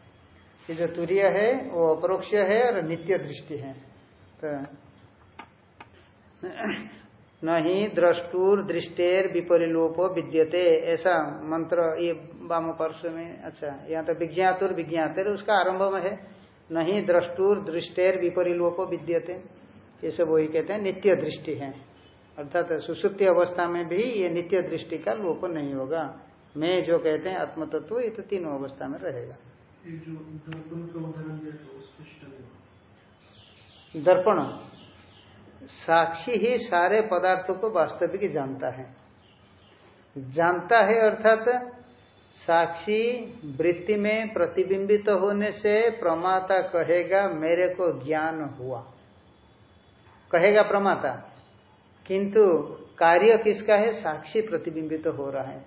Speaker 1: ये जो तुरीय है, वो अपरोक्ष है और नित्य दृष्टि है। तो नहीं द्रष्टुर दृष्टेर विपरिलोप विद्यते, ऐसा मंत्र ये वाम पर्श में अच्छा यहाँ तो विज्ञातुर विज्ञातेर, उसका आरंभ में है। नहीं द्रष्टुर दृष्टेर विपरिलोप विद्यते ये सब वही कहते हैं, नित्य दृष्टि है। अर्थात सुसुप्ति अवस्था में भी ये नित्य दृष्टि का लोप नहीं होगा। मैं जो कहते हैं, आत्मतत्व, ये तो तीनों अवस्था में रहेगा। दर्पण साक्षी ही सारे पदार्थों को वास्तविक जानता है। जानता है अर्थात साक्षी वृत्ति में प्रतिबिंबित तो होने से प्रमाता कहेगा, मेरे को ज्ञान हुआ। कहेगा प्रमाता, किंतु कार्य किसका है? साक्षी प्रतिबिंबित तो हो रहा है।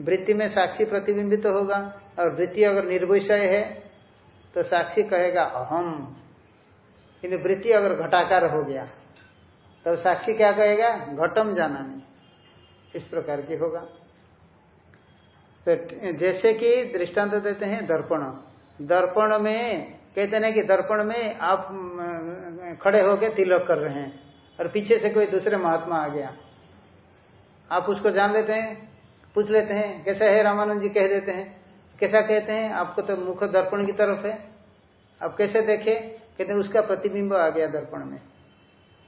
Speaker 1: वृत्ति में साक्षी प्रतिबिंबित तो होगा। और वृत्ति अगर निर्विषय है तो साक्षी कहेगा, अहम। किंतु वृत्ति अगर घटाकार हो गया, तब तो साक्षी क्या कहेगा, घटम जाना नहीं इस प्रकार की होगा। तो जैसे कि दृष्टांत देते हैं दर्पण। दर्पण में, कहते हैं कि दर्पण में आप खड़े होकर तिलक कर रहे हैं, और पीछे से कोई दूसरे महात्मा आ गया। आप उसको जान लेते हैं, पूछ लेते हैं, कैसे है रामानंद जी? कह देते हैं। कैसा कहते हैं? आपको तो मुख दर्पण की तरफ़ है। आप कैसे देखे? कहते हैं उसका प्रतिबिंब आ गया दर्पण में।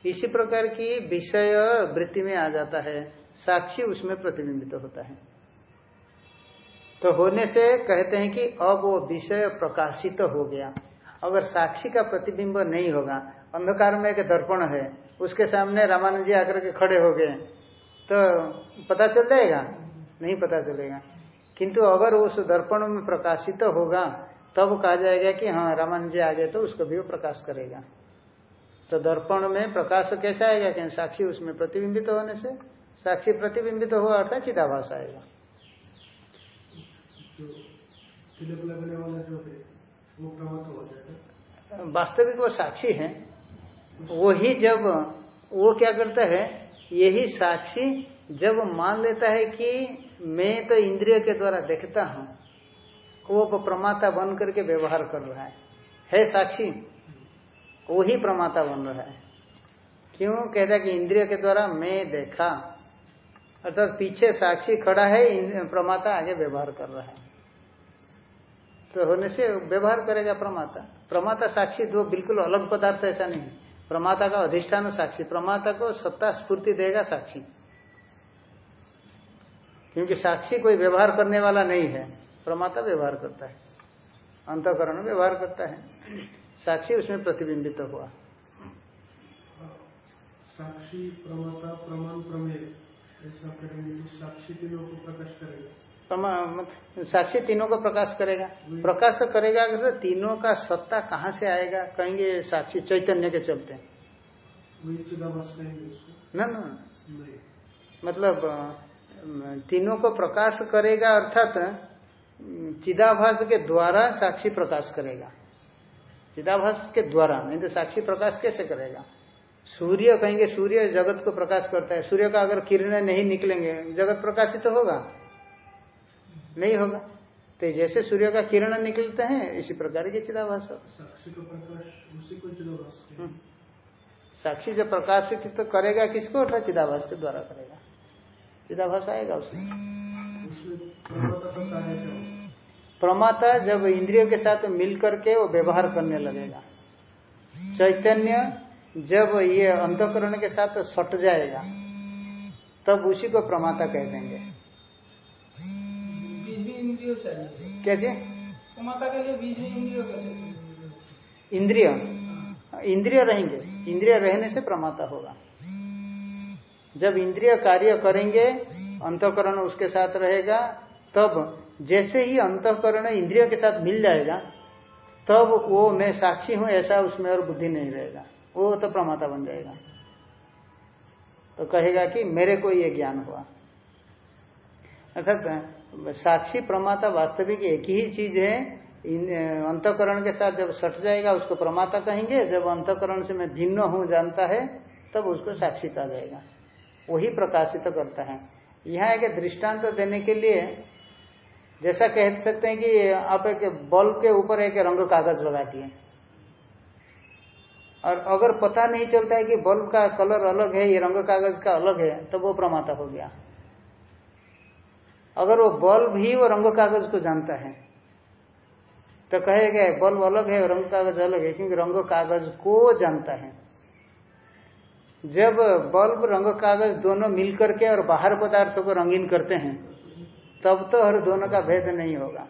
Speaker 1: इसी प्रकार की विषय वृत्ति में आ जाता है। साक्षी उसमें प्रतिबिंबित तो होता है। तो होने से कहते हैं कि अब वो विषय प्रकाशित तो हो गया। अगर साक्षी का प्रतिबिंब नहीं होगा, अंधकार में एक दर्पण है, उसके सामने रामानंद जी आकर के खड़े हो गए तो पता चल जाएगा? नहीं पता चलेगा। किंतु अगर उस दर्पण में प्रकाशित तो होगा तब कहा जाएगा कि हाँ रामानंद जी आ गए तो उसको भी वो प्रकाश करेगा। तो दर्पण में प्रकाश कैसे आएगा? क्या साक्षी उसमें प्रतिबिंबित तो होने से। साक्षी प्रतिबिंबित तो हुआ अर्थात चिदाभास आएगा।
Speaker 2: है वो प्रमाद हो
Speaker 1: वास्तविक वो साक्षी है। वही जब वो क्या करता है यही साक्षी जब मान लेता है कि मैं तो इंद्रिय के द्वारा देखता हूँ वो प्रमाता बन करके व्यवहार कर रहा है। है साक्षी? वो ही प्रमाता बन रहा है। क्यों? कहता है कि इंद्रिय के द्वारा मैं देखा। अर्थात पीछे साक्षी खड़ा है प्रमाता आगे व्यवहार कर रहा है। तो होने से व्यवहार करेगा प्रमाता। प्रमाता साक्षी दो बिल्कुल अलग पदार्थ, ऐसा नहीं। प्रमाता का अधिष्ठान साक्षी। प्रमाता को सत्ता स्फूर्ति देगा साक्षी। क्योंकि साक्षी कोई व्यवहार करने वाला नहीं है प्रमाता व्यवहार करता है अंतकरण व्यवहार करता है। साक्षी उसमें प्रतिबिंबित तो हुआ।
Speaker 2: साक्षी प्रमाता प्रमाण प्रमेय ऐसा करेंगे तो साक्षी तीनों को प्रकाश करेगा।
Speaker 1: साक्षी तीनों को प्रकाश करेगा। प्रकाश करेगा अगर तीनों का सत्ता कहाँ से आएगा? कहेंगे साक्षी चैतन्य के चलते।
Speaker 2: उसको।
Speaker 1: ना ना।
Speaker 2: नहीं।
Speaker 1: मतलब तीनों को प्रकाश करेगा अर्थात चिदाभास के द्वारा साक्षी प्रकाश करेगा। चिदाभास के द्वारा नहीं तो साक्षी प्रकाश कैसे करेगा? सूर्य कहेंगे सूर्य जगत को प्रकाश करता है। सूर्य का अगर किरणें नहीं निकलेंगे जगत प्रकाशित तो होगा? नहीं होगा। तो जैसे सूर्य का किरण निकलते हैं इसी प्रकार के चिदाभास
Speaker 2: साक्षी चिदाभास
Speaker 1: हम्म। प्रकाशित तो करेगा किसको? अर्थात चिदाभास के द्वारा करेगा। चिदाभास आएगा उसमें
Speaker 2: प्रमाता
Speaker 1: जब इंद्रियों के साथ मिल करके वो व्यवहार करने लगेगा। चैतन्य जब ये अंतकरण के साथ सट जाएगा तब उसी को प्रमाता कह देंगे। कैसे?
Speaker 4: प्रमाता के लिए बीज इंद्रियों
Speaker 1: इंद्रिय। इंद्रिय रहेंगे। इंद्रिय रहने से प्रमाता होगा। जब इंद्रिय कार्य करेंगे, अंतकरण उसके साथ रहेगा, तब जैसे ही अंतकरण इंद्रिय के साथ मिल जाएगा, तब वो मैं साक्षी हूँ, ऐसा उसमें और बुद्धि नहीं रहेगा। वो तो प्रमाता बन जाएगा। तो कहेगा कि मेरे को ये ज्ञान हुआ। अर्थात साक्षी, प्रमाता वास्तविक एक ही चीज़ है। अंतकरण के साथ जब सट जाएगा, उसको प्रमाता कहेंगे। जब अंतकरण से मैं भिन्न हूँ, जानता है, तब उसको साक्षी कहा जाएगा। वही प्रकाशित तो करता है। यहाँ एक दृष्टांत तो देने के लिए जैसा कह सकते हैं कि आप एक बल्ब के ऊपर एक रंग कागज़ लगा दिए। और अगर पता नहीं चलता है कि बल्ब का कलर अलग है, ये रंग कागज़ का अलग है तो वो प्रमाता हो गया। अगर वो बल्ब ही वो रंग कागज़ को जानता है तो कहेगा बल्ब अलग है, रंग कागज़ अलग है, क्योंकि रंग कागज़ को जानता है। जब बल्ब, रंग, कागज़ दोनों मिलकर के और बाहर पदार्थों को रंगीन करते हैं, तब तो हर दोनों का भेद नहीं होगा।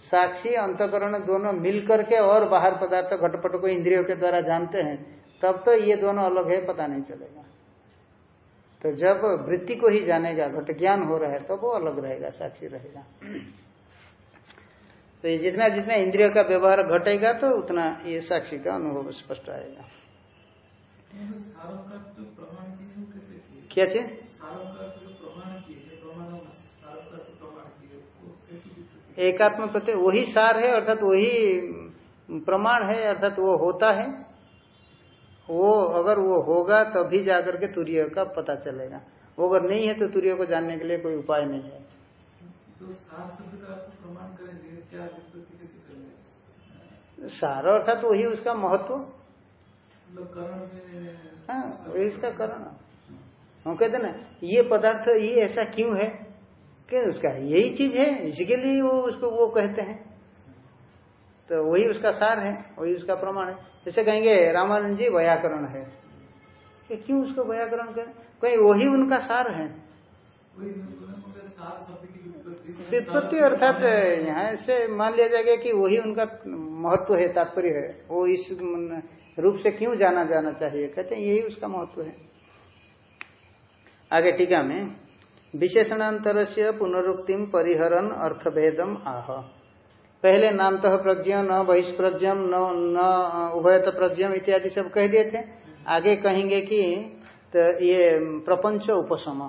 Speaker 1: साक्षी, अंतकरण दोनों मिलकर के और बाहर पदार्थ, घटपट को इंद्रियों के द्वारा जानते हैं, तब तो ये दोनों अलग है, पता नहीं चलेगा। तो जब वृत्ति को ही जानेगा, घट ज्ञान हो रहा है तो वो अलग रहेगा, साक्षी रहेगा। तो ये जितना जितना इंद्रियों का व्यवहार घटेगा तो उतना ये साक्षी का अनुभव स्पष्ट आएगा
Speaker 4: सारों का जो प्रमाण किए वो कैसे किए
Speaker 1: क्या
Speaker 4: विकृति
Speaker 1: एकात्म प्रत्यय वही सार है अर्थात वही प्रमाण है अर्थात वो होता है। वो अगर वो होगा तभी जाकर के तुरीय का पता चलेगा। वो अगर नहीं है तो तुरीय को जानने के लिए कोई उपाय नहीं है।
Speaker 4: तो सार शब्द का प्रमाण करेंगे क्या विकृति कैसे करेंगे?
Speaker 1: सार अर्थात वही उसका महत्व। हाँ वही कारण। हम कहते ना ये पदार्थ ये ऐसा क्यों है? कि उसका यही चीज़ है इसी के लिए वो उसको वो कहते हैं। तो वही उसका सार है वही उसका प्रमाण है। जैसे कहेंगे रामानंद जी व्याकरण है। कि क्यों उसको व्याकरण करें कहीं वही उनका सार है।
Speaker 4: व्युत्पत्ति
Speaker 1: अर्थात यहाँ से मान लिया जाएगा कि वही उनका महत्व है तात्पर्य है। वो इस रूप से क्यों जाना जाना चाहिए? कहते हैं, यही उसका महत्व है। आगे टीका में विशेषणांतर से पुनरुक्तिम परिहरन अर्थभेदम आह। पहले नामतः प्रज्ञ, न बहिष्प्रज्ञम न न, उभयत प्रज्ञम इत्यादि सब कह दिए थे। आगे कहेंगे कि तो ये प्रपंच उपशम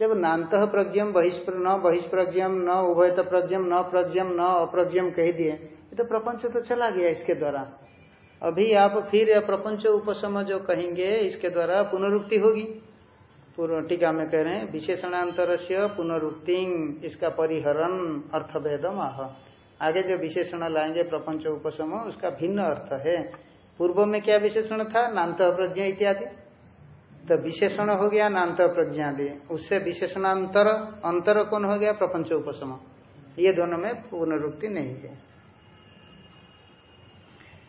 Speaker 1: जब नामतः प्रज्ञम बहिष्प्र, न बहिष्प्रज्ञम न उभयत प्रज्ञम न प्रज्ञम न अप्रज्ञम कह दिए तो प्रपंच तो चला गया इसके द्वारा। अभी आप फिर प्रपंच उपशम जो कहेंगे, इसके द्वारा पुनरुक्ति होगी। पूर्व टीका में कह रहे हैं विशेषणांतर से पुनरुक्ति, इसका परिहरण अर्थभेदम आह। आगे जो विशेषण लाएँगे प्रपंच उपशम, उसका भिन्न अर्थ है। पूर्व में क्या विशेषण था? नान्त प्रज्ञा इत्यादि। तो विशेषण हो गया नान्त प्रज्ञादि उससे विशेषणांतर, अंतर कौन हो गया? प्रपंच उपशम। ये दोनों में पुनरुक्ति नहीं है।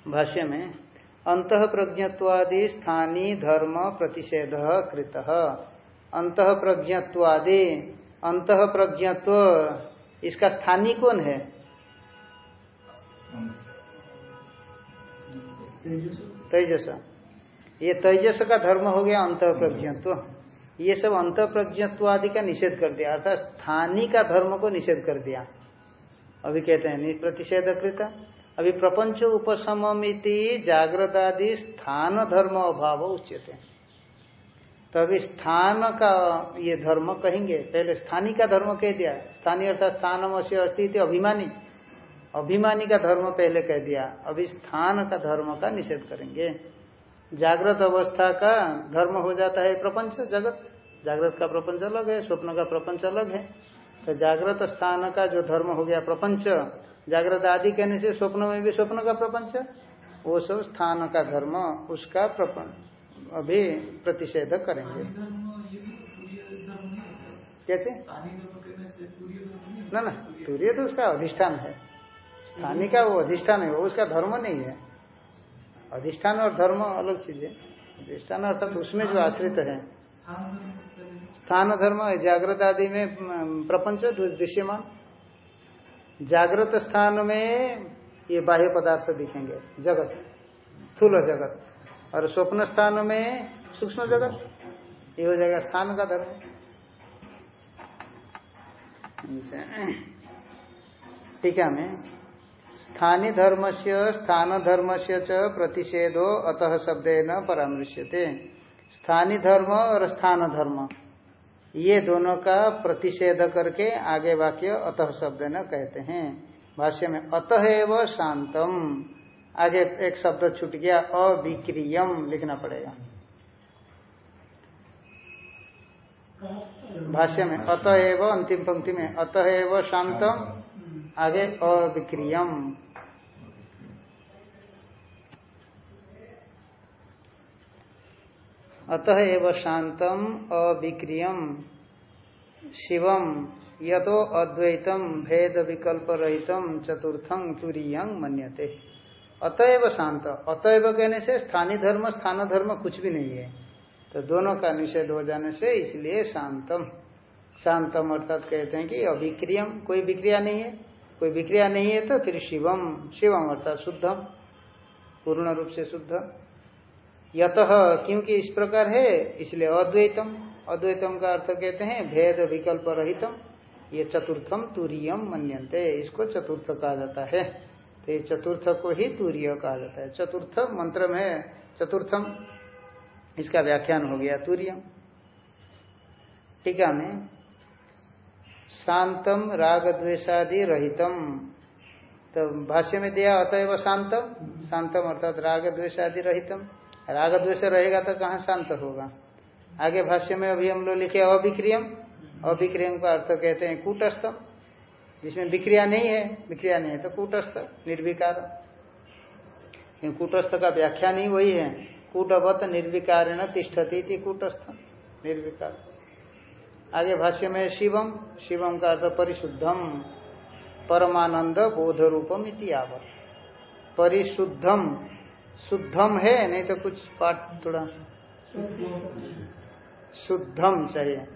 Speaker 1: भाष्य में अंत प्रज्ञत्वादि स्थानीय धर्म प्रतिषेध कृत। अंत प्रज्ञत्वादि अंत प्रज्ञत्व इसका स्थानीय कौन है?
Speaker 2: तेजस
Speaker 1: ये तेजस का धर्म हो गया अंत प्रज्ञत्व ये सब अंत प्रज्ञत्व आदि का निषेध कर दिया अर्थात स्थानीय का धर्म को निषेध कर दिया। अभी कहते हैं प्रतिषेध कृत। अभी प्रपंच उपशमिति जागृत आदि स्थान धर्म अभाव उच्यते तो अभी स्थान का ये धर्म कहेंगे, पहले स्थानीय का धर्म कह दिया स्थानीय अर्थात स्थान से अस्तित्व अभिमानी। अभिमानी का धर्म पहले कह दिया, अभी स्थान का धर्म का निषेध करेंगे। जागृत अवस्था का धर्म हो जाता है प्रपंच, जगत। जागृत का प्रपंच अलग है, स्वप्न का प्रपंच अलग है। तो जागृत स्थान का जो धर्म हो गया प्रपंच जागृत आदि कहने से स्वप्न में भी स्वप्न का प्रपंच वो सब स्थान का धर्म उसका प्रपंच। अभी प्रतिषेध करेंगे।
Speaker 4: होता।
Speaker 1: कैसे? ना ना तुरीय तो उसका अधिष्ठान है। स्थानीय का वो अधिष्ठान है वो उसका धर्म नहीं है। अधिष्ठान और धर्म अलग चीज़ है। अधिष्ठान अर्थात उसमें जो आश्रित है।
Speaker 4: स्थान?
Speaker 1: स्थान धर्म जागृत आदि में प्रपंच दृश्यमान। जागृत स्थान में ये बाह्य पदार्थ दिखेंगे, जगत, स्थूल जगत। और स्वप्न स्थान में सूक्ष्म जगत, ये हो जाएगा स्थान का धर्म। टीका में स्थानीय धर्म से स्थान धर्म से च प्रतिषेधो अतः शब्देन परामृश्यते। स्थानीय धर्म और स्थान धर्म। ये दोनों का प्रतिषेध करके आगे वाक्य अतः शब्द न कहते हैं। भाष्य में अतः एव शांतम। आगे एक शब्द छूट गया अविक्रियम लिखना पड़ेगा। भाष्य में अतः एव अंतिम पंक्ति में अतः एव शांतम। आगे अविक्रियम। अतः एव शांतम, अविक्रियम। शिवम, यतो अद्वैतम, भेद विकल्प रहितम चतुर्थं तुरीयं मन्यते अतएव शांत। अतएव कहने से स्थानीय धर्म, स्थान धर्म कुछ भी नहीं है। तो दोनों का निषेध हो जाने से इसलिए शांतम। शांतम अर्थात कहते हैं कि अभिक्रियम कोई विक्रिया नहीं है। कोई विक्रिया नहीं है तो फिर शिवम। शिवम अर्थात शुद्धम, पूर्ण रूप से शुद्ध यत क्योंकि इस प्रकार है? इसलिए अद्वैतम। अद्वैतम का अर्थ कहते हैं भेद विकल्प रहितम। ये चतुर्थम तुरीयम मन्यन्ते। इसको चतुर्थ कहा जाता है। तो ये चतुर्थ को ही तुरीय कहा जाता है। चतुर्थ मंत्र में चतुर्थम, इसका व्याख्यान हो गया तुरीयम। टीका में शांतम राग द्वेषादि रहितम। तो भाष्य में दिया अतएव शांतम। शांतम अर्थात राग द्वेषादि रहितम। राग द्वेष रहेगा तो कहाँ शांत होगा? आगे भाष्य में अभी हम लोग लिखे अविक्रियम। अविक्रियम का अर्थ कहते हैं कूटस्थम जिसमें विक्रिया नहीं है, विक्रिया नहीं है तो कूटस्थ, निर्विकार। कूटस्थ का व्याख्यान ही वही है। कूटवत निर्विकारण तिष्ठती कूटस्थ, निर्विकार। आगे भाष्य में शिवम। शिवम का अर्थ परिशुद्धम। परमानंद बोध रूपम इतिहावत परिशुद्धम शुद्धम है, नहीं तो कुछ पाठ थोड़ा। शुद्धम चाहिए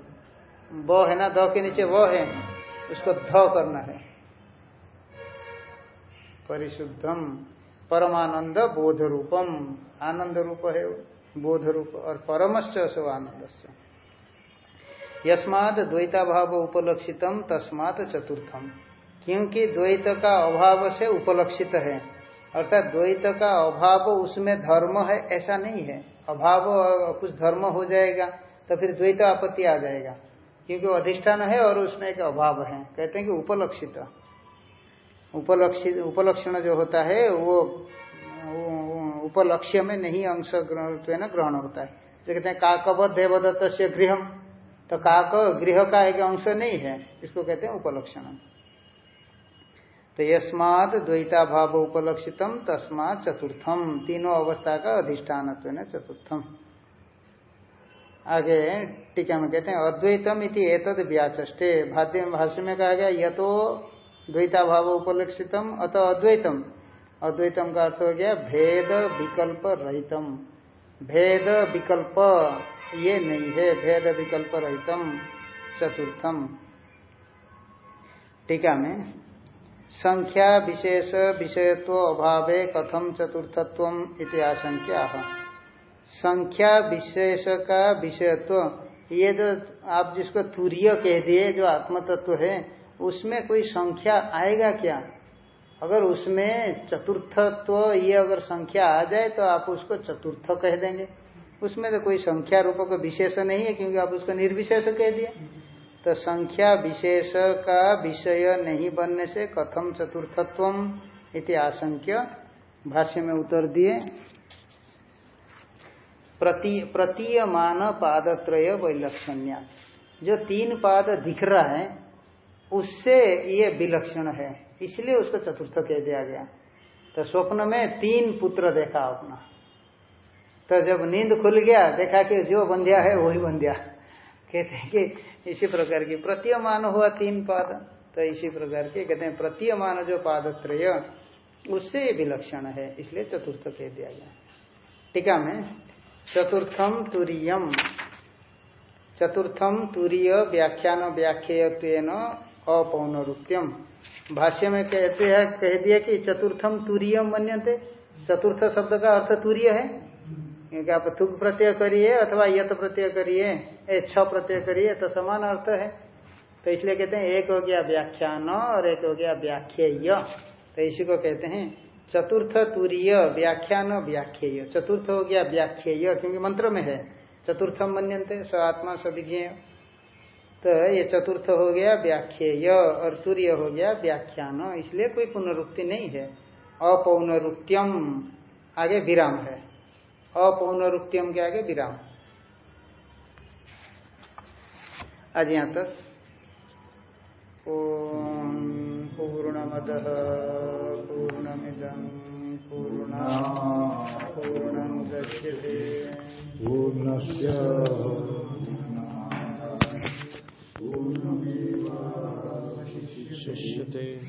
Speaker 1: व है ना द के नीचे वो है, उसको ध करना है। परिशुद्धम, परमानंद बोध रूपम आनंद रूप है बोध रूप और परमश्च आनंद यस्माद द्वैता भाव उपलक्षितम, तस्मात चतुर्थम। क्योंकि द्वैत का अभाव से उपलक्षित है। अर्थात द्वैत का अभाव उसमें धर्म है ऐसा नहीं है। अभाव कुछ धर्म हो जाएगा तो फिर द्वैत आपत्ति आ जाएगा। क्योंकि अधिष्ठान है और उसमें एक अभाव है। कहते हैं कि उपलक्षित। उपलक्षित उपलक्षण जो होता है वो, उपलक्ष्य में नहीं अंश ग्रहण होता है। जो कहते हैं काकवत देवदत्त से गृह तो काक गृह का एक अंश नहीं है इसको कहते हैं उपलक्षण। तो द्वैता भाव उपलक्षितम तस्मा चतुर्थम तीनों अवस्था का अधिष्ठान चतुर्थम आगे टीका में कहते हैं, अद्वैतम इति एतद व्याचे भाद्य भाष्य में कहा गया यह तो द्वैता भाव उपलक्षितम अतः अद्वैतम। अद्वैतम का अर्थ हो गया, भेद विकल्प रहितम। भेद विकल्प ये नहीं है, भेद विकल्प रहितम, चतुर्थम। टीका में संख्या विशेष विषयत्व अभावे कथम चतुर्थत्व इति आशंका संख्या विशेष का विषयत्व, ये जो आप जिसको तुरीय कह दिए, जो आत्म तत्व है, उसमें कोई संख्या आएगा क्या? अगर उसमें चतुर्थत्व, ये अगर संख्या आ जाए तो आप उसको चतुर्थ कह देंगे। उसमें तो कोई संख्या रूप का विशेष नहीं है, क्योंकि आप उसको निर्विशेष कह दिए। तो संख्या विशेष का विषय नहीं बनने से कथम चतुर्थत्व इति आशंक्य भाष्य में उत्तर दिए। प्रति, प्रतीयमान पादत्रय वैलक्षण्य। जो तीन पाद दिख रहा है, उससे ये विलक्षण है, इसलिए उसको चतुर्थ कह दिया गया। तो स्वप्न में तीन पुत्र देखा अपना। तो जब नींद खुल गया, देखा कि जो बंध्या है, वही बंध्या। कहते हैं कि इसी प्रकार की प्रतीयमान हुआ तीन पाद। तो इसी प्रकार के कहते हैं प्रतीयमान जो पाद त्रय उससे ये विलक्षण है इसलिए चतुर्थ कह दिया गया। टीका में चतुर्थम तुरीयम चतुर्थम तुरीय व्याख्यान व्याख्यन अपौनरुक्त्यम भाष्य में कहते हैं कह दिया कि चतुर्थम तुरीयम मन्यते चतुर्थ शब्द का अर्थ तुरीय है? क्योंकि आप तुक प्रत्यय करिए अथवा यथ प्रत्यय करिए। छ प्रत्यय करिए तो समान अर्थ है। तो इसलिए कहते हैं, एक हो गया व्याख्यान और एक हो गया व्याख्येय। तो इसी को कहते हैं, चतुर्थ तुरीय व्याख्यान व्याख्येय। चतुर्थ हो गया व्याख्येय, क्योंकि मंत्र में है। चतुर्थम मनते स आत्मा सविज्ञेय तो ये चतुर्थ हो गया व्याख्येय और तुरीय हो गया व्याख्यान। इसलिए कोई पुनरुक्ति नहीं है। अपौनरुक्त्यम आगे विराम है। अपौनरुक्त्यम के आगे विराम। आज यहाँ तक। ओम पूर्ण मद पूर्ण पूर्णम पूर्ण पूर्णस्य पूर्णमेव शिष्य